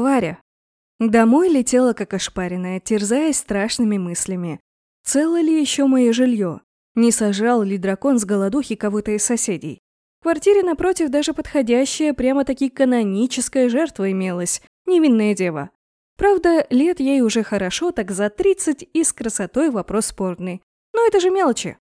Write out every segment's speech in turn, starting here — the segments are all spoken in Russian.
Варя. Домой летела как ошпаренная, терзаясь страшными мыслями. Цело ли еще мое жилье? Не сажал ли дракон с голодухи кого-то из соседей? В квартире напротив даже подходящая, прямо-таки каноническая жертва имелась. Невинная дева. Правда, лет ей уже хорошо, так за 30 и с красотой вопрос спорный. Но это же мелочи.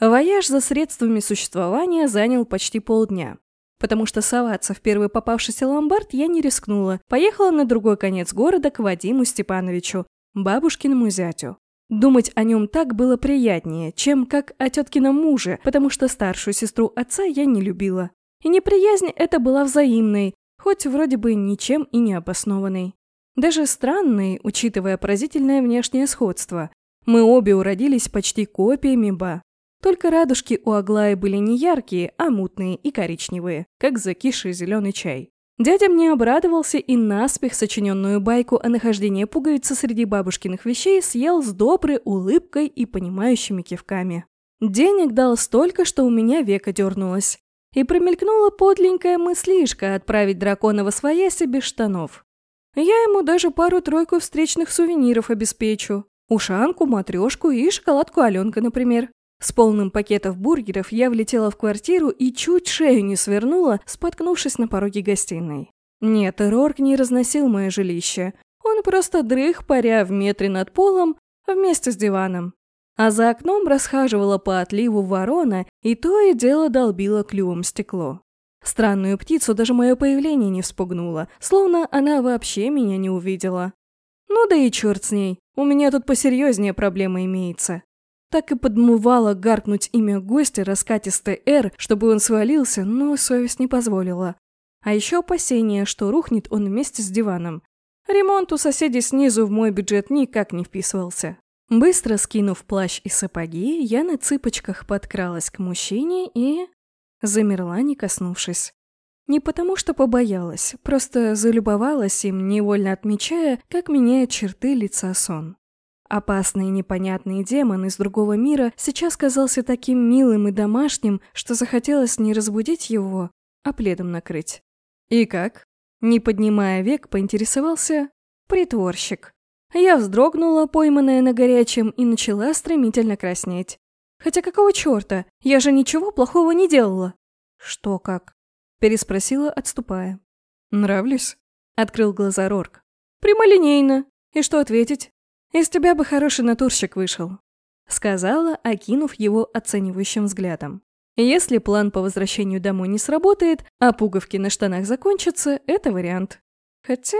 Вояж за средствами существования занял почти полдня. Потому что соваться в первый попавшийся ломбард я не рискнула. Поехала на другой конец города к Вадиму Степановичу, бабушкиному зятю. Думать о нем так было приятнее, чем как о теткином муже, потому что старшую сестру отца я не любила. И неприязнь эта была взаимной, хоть вроде бы ничем и не обоснованной. Даже странной, учитывая поразительное внешнее сходство. Мы обе уродились почти копиями Ба. Только радужки у Аглаи были не яркие, а мутные и коричневые, как закисший зеленый чай. Дядя мне обрадовался и наспех сочиненную байку о нахождении пуговицы среди бабушкиных вещей съел с доброй улыбкой и понимающими кивками. Денег дал столько, что у меня века дернулось. И промелькнула подленькая мыслишка отправить дракона во свояси без штанов. Я ему даже пару-тройку встречных сувениров обеспечу. Ушанку, матрешку и шоколадку Аленка, например. С полным пакетов бургеров я влетела в квартиру и чуть шею не свернула, споткнувшись на пороге гостиной. Нет, Рорк не разносил мое жилище. Он просто дрых, паря в метре над полом, вместе с диваном. А за окном расхаживала по отливу ворона и то и дело долбила клювом стекло. Странную птицу даже мое появление не вспугнуло, словно она вообще меня не увидела. Ну да и черт с ней, у меня тут посерьезнее проблема имеется. Так и подмывала гаркнуть имя гостя раскатистой «Р», чтобы он свалился, но совесть не позволила. А еще опасение, что рухнет он вместе с диваном. Ремонт у соседей снизу в мой бюджет никак не вписывался. Быстро скинув плащ и сапоги, я на цыпочках подкралась к мужчине и... замерла, не коснувшись. Не потому что побоялась, просто залюбовалась им, невольно отмечая, как меняет черты лица сон. Опасный и непонятный демон из другого мира сейчас казался таким милым и домашним, что захотелось не разбудить его, а пледом накрыть. «И как?» Не поднимая век, поинтересовался притворщик. Я вздрогнула, пойманная на горячем, и начала стремительно краснеть. Хотя какого черта? Я же ничего плохого не делала. «Что как?» Переспросила, отступая. «Нравлюсь?» Открыл глаза Рорк. «Прямолинейно. И что ответить? «Из тебя бы хороший натурщик вышел», — сказала, окинув его оценивающим взглядом. «Если план по возвращению домой не сработает, а пуговки на штанах закончатся, это вариант. Хотя...»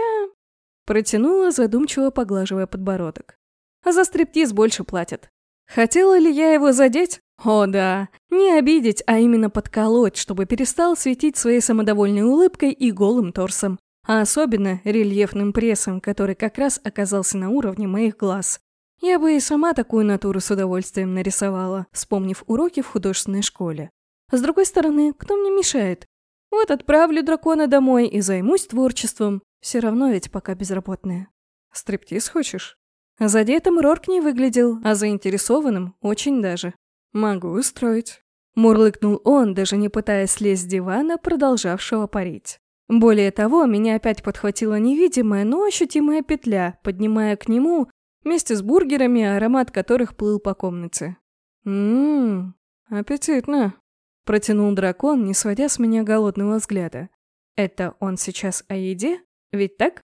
Протянула, задумчиво поглаживая подбородок. «А за стриптиз больше платят. Хотела ли я его задеть? О да, не обидеть, а именно подколоть, чтобы перестал светить своей самодовольной улыбкой и голым торсом а особенно рельефным прессом, который как раз оказался на уровне моих глаз. Я бы и сама такую натуру с удовольствием нарисовала, вспомнив уроки в художественной школе. С другой стороны, кто мне мешает? Вот отправлю дракона домой и займусь творчеством. Все равно ведь пока безработная. Стриптиз хочешь? Задетым Рорк не выглядел, а заинтересованным очень даже. Могу устроить. Мурлыкнул он, даже не пытаясь слезть с дивана, продолжавшего парить. Более того, меня опять подхватила невидимая, но ощутимая петля, поднимая к нему, вместе с бургерами, аромат которых плыл по комнате. «Ммм, аппетитно», — протянул дракон, не сводя с меня голодного взгляда. «Это он сейчас о еде? Ведь так?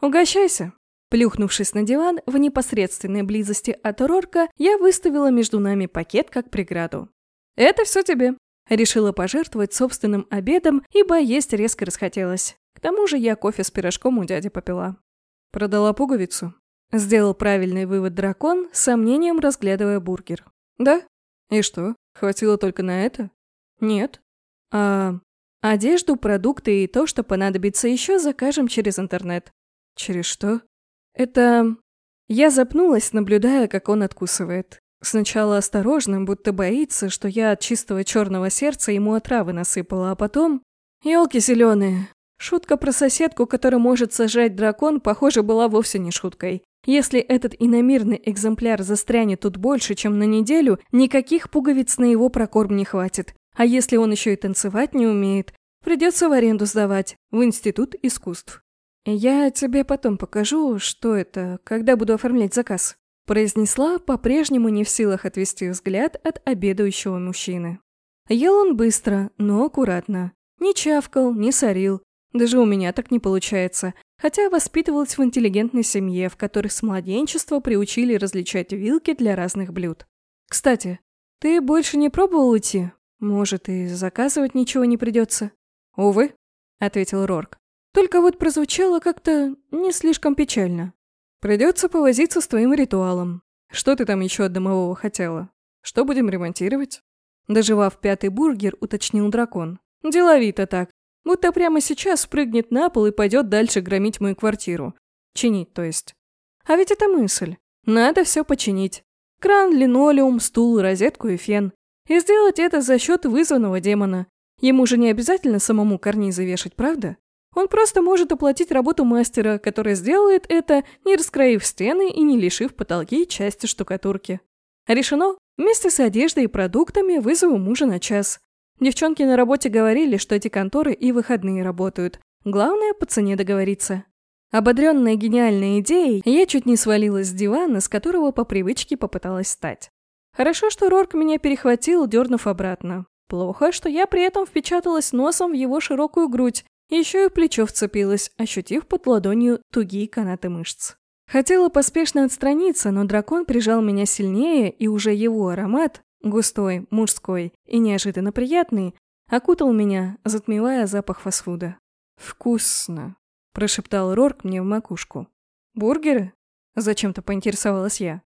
Угощайся!» Плюхнувшись на диван, в непосредственной близости от Рорка, я выставила между нами пакет как преграду. «Это все тебе. Решила пожертвовать собственным обедом, ибо есть резко расхотелось. К тому же я кофе с пирожком у дяди попила. Продала пуговицу. Сделал правильный вывод дракон, с сомнением разглядывая бургер. Да? И что, хватило только на это? Нет. А одежду, продукты и то, что понадобится еще, закажем через интернет. Через что? Это... Я запнулась, наблюдая, как он откусывает. Сначала осторожно, будто боится, что я от чистого черного сердца ему отравы насыпала, а потом... Елки зеленые. Шутка про соседку, которая может сажать дракон, похоже, была вовсе не шуткой. Если этот иномирный экземпляр застрянет тут больше, чем на неделю, никаких пуговиц на его прокорм не хватит. А если он еще и танцевать не умеет, придется в аренду сдавать, в Институт искусств. «Я тебе потом покажу, что это, когда буду оформлять заказ», произнесла, по-прежнему не в силах отвести взгляд от обедающего мужчины. Ел он быстро, но аккуратно. Не чавкал, не сорил. Даже у меня так не получается, хотя воспитывалась в интеллигентной семье, в которой с младенчества приучили различать вилки для разных блюд. Кстати, ты больше не пробовал идти? Может, и заказывать ничего не придется? Увы, ответил Рорк. Только вот прозвучало как-то не слишком печально. Придется повозиться с твоим ритуалом. Что ты там еще от домового хотела? Что будем ремонтировать? Доживав пятый бургер, уточнил дракон. Деловито так. Будто прямо сейчас спрыгнет на пол и пойдет дальше громить мою квартиру. Чинить, то есть. А ведь это мысль. Надо все починить. Кран, линолеум, стул, розетку и фен. И сделать это за счет вызванного демона. Ему же не обязательно самому карнизы вешать, правда? Он просто может оплатить работу мастера, который сделает это, не раскроив стены и не лишив потолки части штукатурки. Решено. Вместе с одеждой и продуктами вызову мужа на час. Девчонки на работе говорили, что эти конторы и выходные работают. Главное, по цене договориться. Ободренная гениальной идеей, я чуть не свалилась с дивана, с которого по привычке попыталась встать. Хорошо, что Рорк меня перехватил, дернув обратно. Плохо, что я при этом впечаталась носом в его широкую грудь, еще и плечо вцепилась, ощутив под ладонью тугие канаты мышц. Хотела поспешно отстраниться, но дракон прижал меня сильнее, и уже его аромат, густой, мужской и неожиданно приятный, окутал меня, затмевая запах фастфуда. «Вкусно!» – прошептал Рорк мне в макушку. «Бургеры?» – зачем-то поинтересовалась я.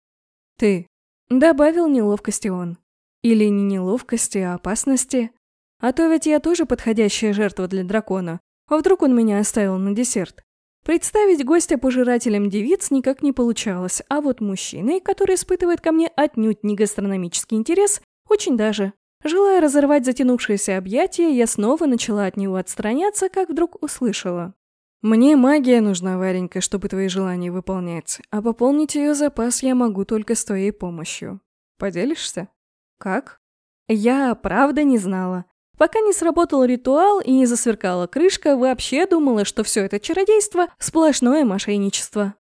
«Ты!» – добавил неловкости он. Или не неловкости, а опасности. А то ведь я тоже подходящая жертва для дракона. А вдруг он меня оставил на десерт? Представить гостя пожирателем девиц никак не получалось, а вот мужчиной, который испытывает ко мне отнюдь не гастрономический интерес, очень даже. Желая разорвать затянувшееся объятие, я снова начала от него отстраняться, как вдруг услышала. «Мне магия нужна, Варенька, чтобы твои желания выполнять, а пополнить ее запас я могу только с твоей помощью. Поделишься?» «Как?» Я правда не знала. Пока не сработал ритуал и не засверкала крышка, вообще думала, что все это чародейство – сплошное мошенничество.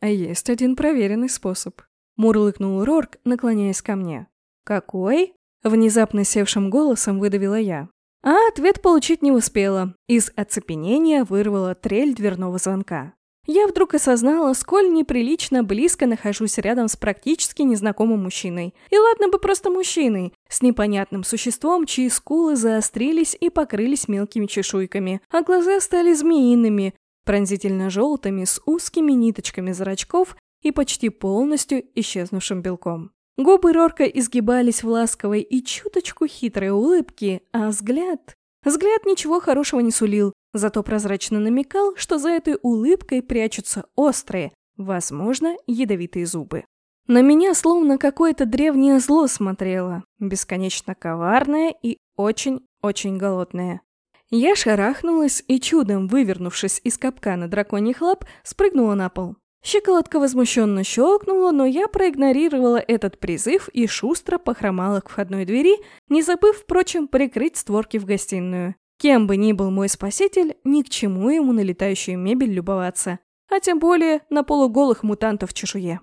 А есть один проверенный способ. Мурлыкнул Рорк, наклоняясь ко мне. «Какой?» – внезапно севшим голосом выдавила я. А ответ получить не успела. Из оцепенения вырвала трель дверного звонка. Я вдруг осознала, сколь неприлично близко нахожусь рядом с практически незнакомым мужчиной. И ладно бы просто мужчиной, с непонятным существом, чьи скулы заострились и покрылись мелкими чешуйками, а глаза стали змеиными, пронзительно желтыми, с узкими ниточками зрачков и почти полностью исчезнувшим белком. Губы Рорка изгибались в ласковой и чуточку хитрой улыбке, а взгляд... Взгляд ничего хорошего не сулил, зато прозрачно намекал, что за этой улыбкой прячутся острые, возможно, ядовитые зубы. На меня словно какое-то древнее зло смотрело, бесконечно коварное и очень-очень голодное. Я шарахнулась и, чудом вывернувшись из капкана драконьих лап, спрыгнула на пол. Щеколотка возмущенно щелкнула, но я проигнорировала этот призыв и шустро похромала к входной двери, не забыв, впрочем, прикрыть створки в гостиную. Кем бы ни был мой спаситель, ни к чему ему на летающую мебель любоваться, а тем более на полуголых мутантов в чешуе.